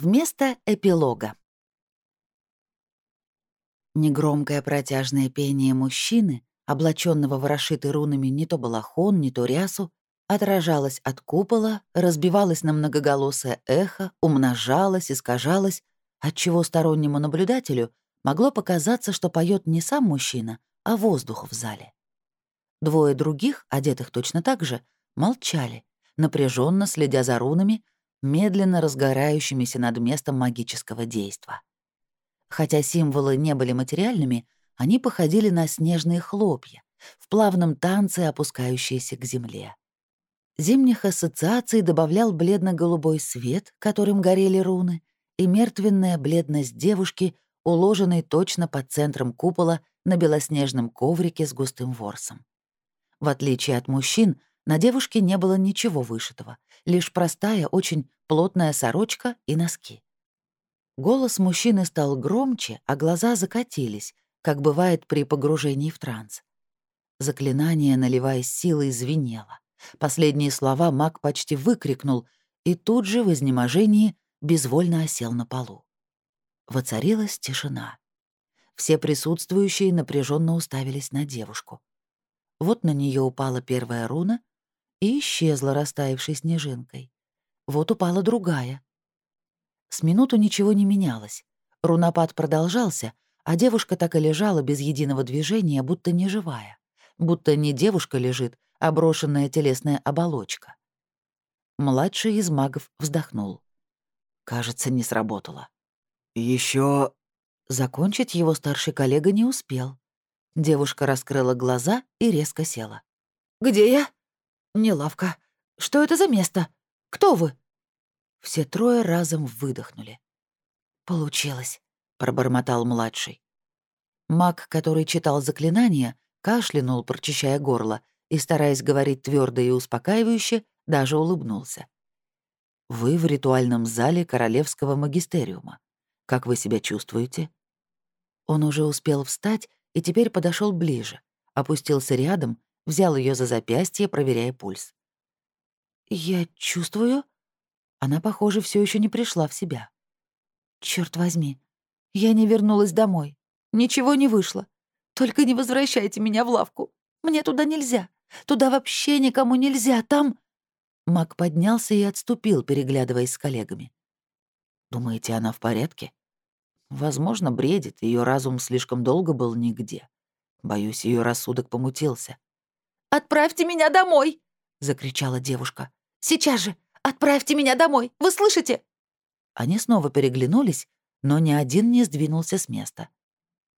Вместо эпилога. Негромкое протяжное пение мужчины, облаченного в расшитый рунами не то балахон, не то рясу, отражалось от купола, разбивалось на многоголосое эхо, умножалось, искажалось, отчего стороннему наблюдателю могло показаться, что поет не сам мужчина, а воздух в зале. Двое других, одетых точно так же, молчали, напряженно следя за рунами, медленно разгорающимися над местом магического действа. Хотя символы не были материальными, они походили на снежные хлопья, в плавном танце опускающиеся к земле. Зимних ассоциаций добавлял бледно-голубой свет, которым горели руны, и мертвенная бледность девушки, уложенной точно под центром купола на белоснежном коврике с густым ворсом. В отличие от мужчин, на девушке не было ничего вышитого, лишь простая, очень плотная сорочка и носки. Голос мужчины стал громче, а глаза закатились, как бывает при погружении в транс. Заклинание, наливаясь силой, звенело. Последние слова маг почти выкрикнул и тут же в изнеможении безвольно осел на полу. Воцарилась тишина. Все присутствующие напряженно уставились на девушку. Вот на нее упала первая руна, и исчезла, растаявшей снежинкой. Вот упала другая. С минуту ничего не менялось. Рунопад продолжался, а девушка так и лежала без единого движения, будто не живая. Будто не девушка лежит, а брошенная телесная оболочка. Младший из магов вздохнул. Кажется, не сработало. Еще Закончить его старший коллега не успел. Девушка раскрыла глаза и резко села. «Где я?» «Не лавка. Что это за место? Кто вы?» Все трое разом выдохнули. «Получилось», — пробормотал младший. Маг, который читал заклинания, кашлянул, прочищая горло, и, стараясь говорить твердо и успокаивающе, даже улыбнулся. «Вы в ритуальном зале Королевского магистериума. Как вы себя чувствуете?» Он уже успел встать и теперь подошел ближе, опустился рядом взял ее за запястье, проверяя пульс. «Я чувствую...» Она, похоже, все еще не пришла в себя. Черт возьми, я не вернулась домой. Ничего не вышло. Только не возвращайте меня в лавку. Мне туда нельзя. Туда вообще никому нельзя. Там...» Мак поднялся и отступил, переглядываясь с коллегами. «Думаете, она в порядке?» «Возможно, бредит, ее разум слишком долго был нигде. Боюсь, ее рассудок помутился. «Отправьте меня домой!» — закричала девушка. «Сейчас же! Отправьте меня домой! Вы слышите?» Они снова переглянулись, но ни один не сдвинулся с места.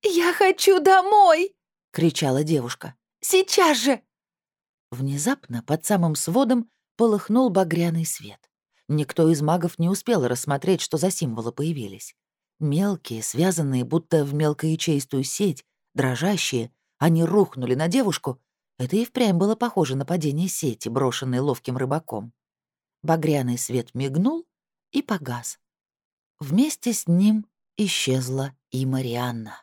«Я хочу домой!» — кричала девушка. «Сейчас же!» Внезапно под самым сводом полыхнул багряный свет. Никто из магов не успел рассмотреть, что за символы появились. Мелкие, связанные будто в мелкоячеистую сеть, дрожащие, они рухнули на девушку это и впрямь было похоже на падение сети, брошенной ловким рыбаком. Багряный свет мигнул и погас. Вместе с ним исчезла и Марианна.